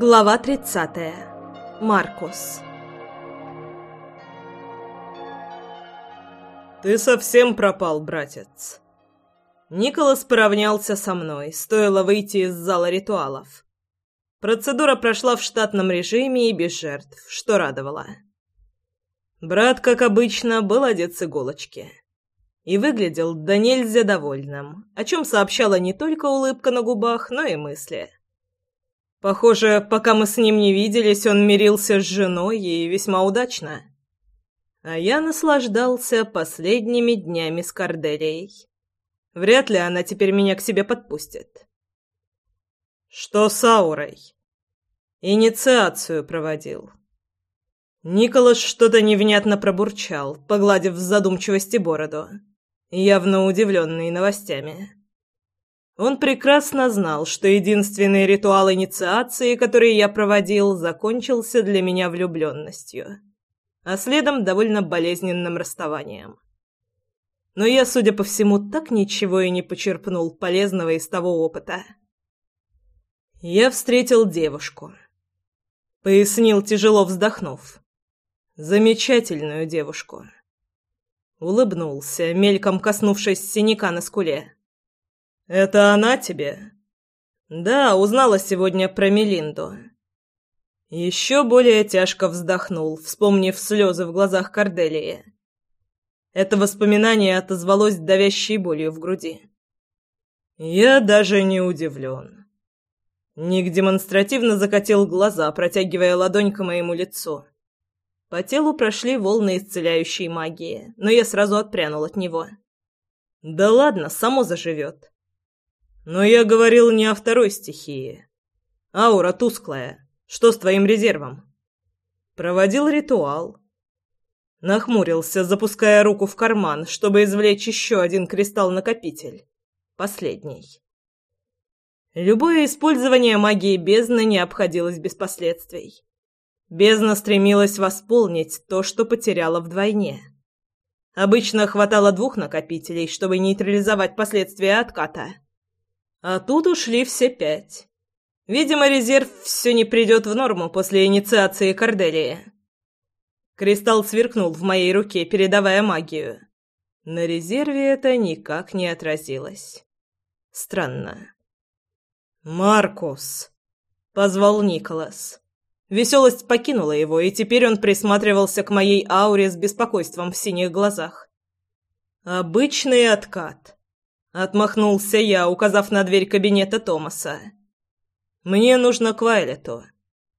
Глава 30. Маркус. «Ты совсем пропал, братец!» Николас поравнялся со мной, стоило выйти из зала ритуалов. Процедура прошла в штатном режиме и без жертв, что радовало. Брат, как обычно, был одет с иголочки. И выглядел да нельзя довольным, о чем сообщала не только улыбка на губах, но и мысли. Похоже, пока мы с ним не виделись, он мирился с женой и весьма удачно. А я наслаждался последними днями с Корделией. Вряд ли она теперь меня к себе подпустит. Что с аурой? Инициацию проводил. Николас что-то невнятно пробурчал, погладив в задумчивости бороду, явно удивленный новостями. Он прекрасно знал, что единственный ритуал инициации, который я проводил, закончился для меня влюбленностью, а следом довольно болезненным расставанием. Но я, судя по всему, так ничего и не почерпнул полезного из того опыта. Я встретил девушку. Пояснил, тяжело вздохнув. Замечательную девушку. Улыбнулся, мельком коснувшись синяка на скуле. «Это она тебе?» «Да, узнала сегодня про Мелинду». Еще более тяжко вздохнул, вспомнив слезы в глазах Корделии. Это воспоминание отозвалось давящей болью в груди. Я даже не удивлен. Ник демонстративно закатил глаза, протягивая ладонь к моему лицу. По телу прошли волны исцеляющей магии, но я сразу отпрянул от него. «Да ладно, само заживет. Но я говорил не о второй стихии. Аура тусклая. Что с твоим резервом? Проводил ритуал. Нахмурился, запуская руку в карман, чтобы извлечь еще один кристалл-накопитель. Последний. Любое использование магии бездны не обходилось без последствий. Бездна стремилась восполнить то, что потеряла вдвойне. Обычно хватало двух накопителей, чтобы нейтрализовать последствия отката. А тут ушли все пять. Видимо, резерв все не придет в норму после инициации Корделии. Кристалл сверкнул в моей руке, передавая магию. На резерве это никак не отразилось. Странно. «Маркус!» — позвал Николас. Веселость покинула его, и теперь он присматривался к моей ауре с беспокойством в синих глазах. «Обычный откат. Отмахнулся я, указав на дверь кабинета Томаса. «Мне нужно к Вайлету.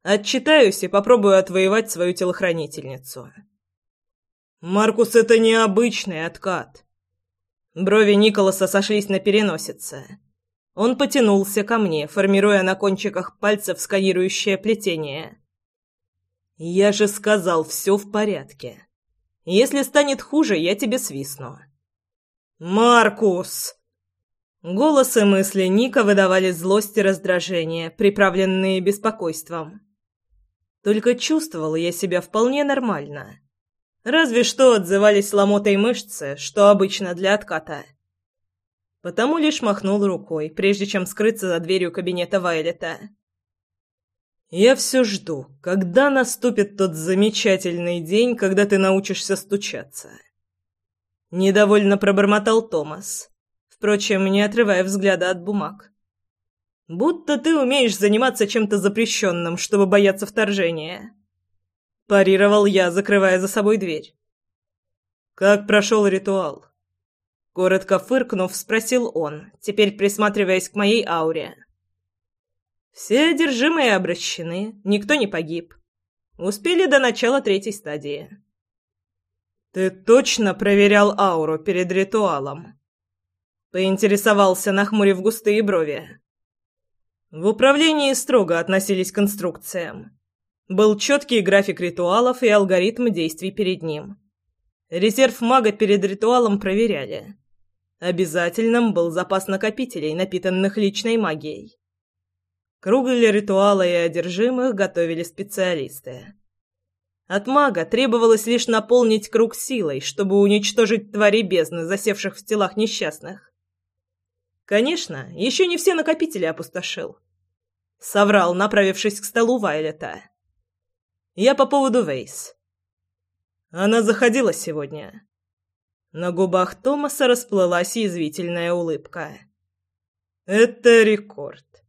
Отчитаюсь и попробую отвоевать свою телохранительницу». «Маркус, это необычный откат». Брови Николаса сошлись на переносице. Он потянулся ко мне, формируя на кончиках пальцев сканирующее плетение. «Я же сказал, все в порядке. Если станет хуже, я тебе свистну». «Маркус!» Голос и мысли Ника выдавали злость и раздражение, приправленные беспокойством. Только чувствовала я себя вполне нормально. Разве что отзывались ломотой мышцы, что обычно для отката. Потому лишь махнул рукой, прежде чем скрыться за дверью кабинета Вайлета. «Я все жду, когда наступит тот замечательный день, когда ты научишься стучаться». Недовольно пробормотал Томас впрочем, не отрывая взгляда от бумаг. «Будто ты умеешь заниматься чем-то запрещенным, чтобы бояться вторжения». Парировал я, закрывая за собой дверь. «Как прошел ритуал?» Коротко фыркнув, спросил он, теперь присматриваясь к моей ауре. «Все одержимые обращены, никто не погиб. Успели до начала третьей стадии». «Ты точно проверял ауру перед ритуалом?» Поинтересовался, нахмурив густые брови. В управлении строго относились к инструкциям. Был четкий график ритуалов и алгоритм действий перед ним. Резерв мага перед ритуалом проверяли. Обязательным был запас накопителей, напитанных личной магией. Круг для ритуала и одержимых готовили специалисты. От мага требовалось лишь наполнить круг силой, чтобы уничтожить твари бездны, засевших в телах несчастных. Конечно, еще не все накопители опустошил. Соврал, направившись к столу Вайлета. «Я по поводу Вейс. Она заходила сегодня». На губах Томаса расплылась язвительная улыбка. «Это рекорд.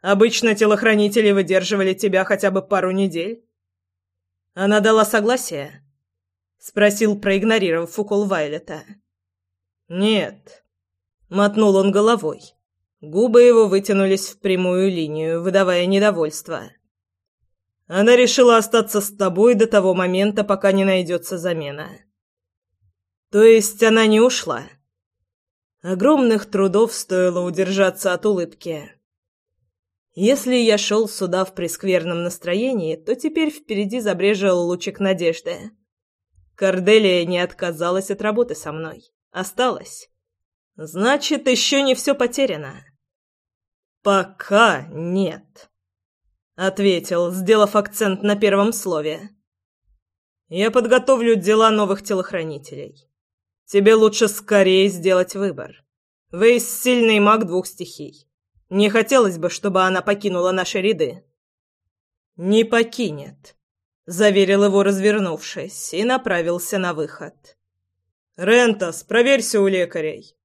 Обычно телохранители выдерживали тебя хотя бы пару недель». «Она дала согласие?» — спросил, проигнорировав укол Вайлета. «Нет», — мотнул он головой. Губы его вытянулись в прямую линию, выдавая недовольство. Она решила остаться с тобой до того момента, пока не найдется замена. То есть она не ушла? Огромных трудов стоило удержаться от улыбки. Если я шел сюда в прескверном настроении, то теперь впереди забрежил лучик надежды. Корделия не отказалась от работы со мной. Осталась. Значит, еще не все потеряно. «Пока нет», — ответил, сделав акцент на первом слове. «Я подготовлю дела новых телохранителей. Тебе лучше скорее сделать выбор. Вейс — сильный маг двух стихий. Не хотелось бы, чтобы она покинула наши ряды». «Не покинет», — заверил его, развернувшись, и направился на выход. «Рентас, проверься у лекарей.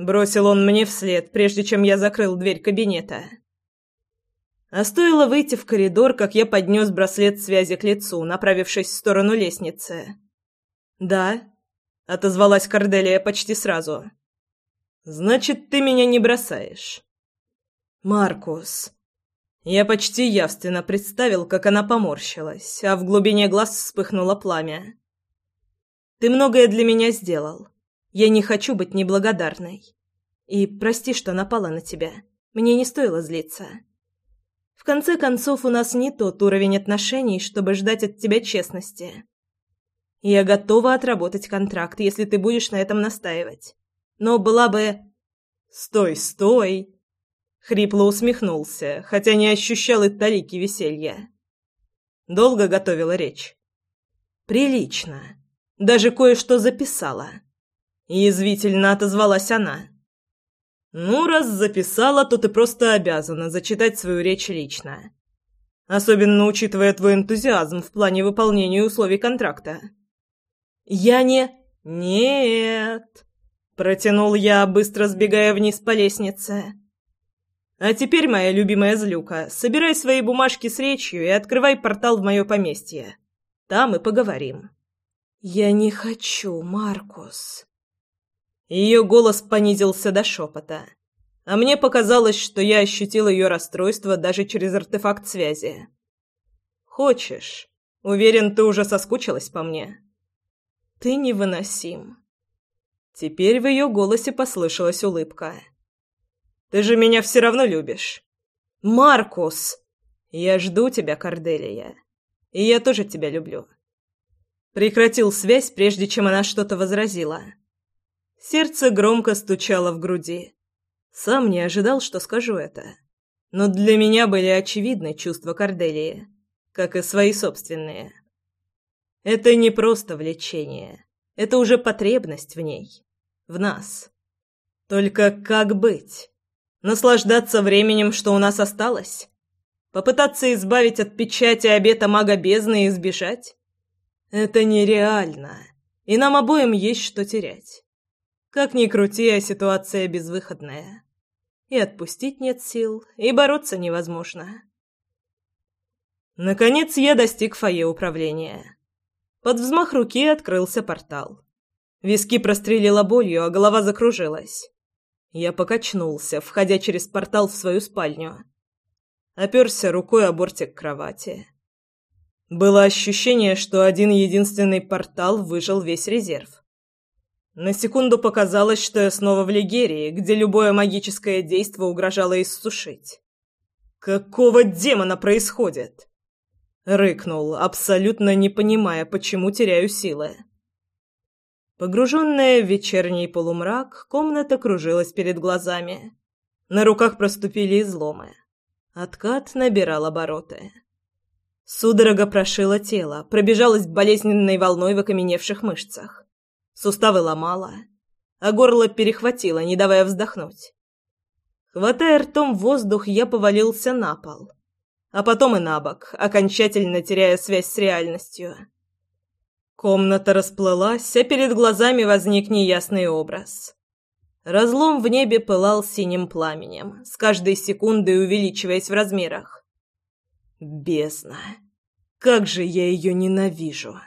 Бросил он мне вслед, прежде чем я закрыл дверь кабинета. А стоило выйти в коридор, как я поднес браслет связи к лицу, направившись в сторону лестницы. «Да», — отозвалась Корделия почти сразу. «Значит, ты меня не бросаешь». «Маркус». Я почти явственно представил, как она поморщилась, а в глубине глаз вспыхнуло пламя. «Ты многое для меня сделал. Я не хочу быть неблагодарной. И прости, что напала на тебя. Мне не стоило злиться. В конце концов, у нас не тот уровень отношений, чтобы ждать от тебя честности. Я готова отработать контракт, если ты будешь на этом настаивать. Но была бы... Стой, стой! Хрипло усмехнулся, хотя не ощущал и талики веселья. Долго готовила речь. Прилично. Даже кое-что записала. Язвительно отозвалась она. «Ну, раз записала, то ты просто обязана зачитать свою речь лично. Особенно учитывая твой энтузиазм в плане выполнения условий контракта». «Я не...» «Нет...» — протянул я, быстро сбегая вниз по лестнице. «А теперь, моя любимая злюка, собирай свои бумажки с речью и открывай портал в мое поместье. Там и поговорим». «Я не хочу, Маркус», ее голос понизился до шепота. А мне показалось, что я ощутил ее расстройство даже через артефакт связи. «Хочешь? Уверен, ты уже соскучилась по мне?» «Ты невыносим». Теперь в ее голосе послышалась улыбка. «Ты же меня все равно любишь». «Маркус!» «Я жду тебя, Корделия. И я тоже тебя люблю». Прекратил связь, прежде чем она что-то возразила. Сердце громко стучало в груди. Сам не ожидал, что скажу это. Но для меня были очевидны чувства Корделии, как и свои собственные. Это не просто влечение. Это уже потребность в ней. В нас. Только как быть? Наслаждаться временем, что у нас осталось? Попытаться избавить от печати обета мага бездны и избежать? Это нереально. И нам обоим есть что терять. Как ни крути, а ситуация безвыходная. И отпустить нет сил, и бороться невозможно. Наконец я достиг фойе управления. Под взмах руки открылся портал. Виски прострелила болью, а голова закружилась. Я покачнулся, входя через портал в свою спальню. Оперся рукой о бортик кровати. Было ощущение, что один единственный портал выжил весь резерв. На секунду показалось, что я снова в Лигерии, где любое магическое действо угрожало иссушить. «Какого демона происходит?» Рыкнул, абсолютно не понимая, почему теряю силы. Погруженная в вечерний полумрак, комната кружилась перед глазами. На руках проступили изломы. Откат набирал обороты. Судорога прошила тело, пробежалась болезненной волной в окаменевших мышцах. Суставы ломало, а горло перехватило, не давая вздохнуть. Хватая ртом воздух, я повалился на пол. А потом и на бок, окончательно теряя связь с реальностью. Комната расплылась, а перед глазами возник неясный образ. Разлом в небе пылал синим пламенем, с каждой секундой увеличиваясь в размерах. Бездна. Как же я ее ненавижу.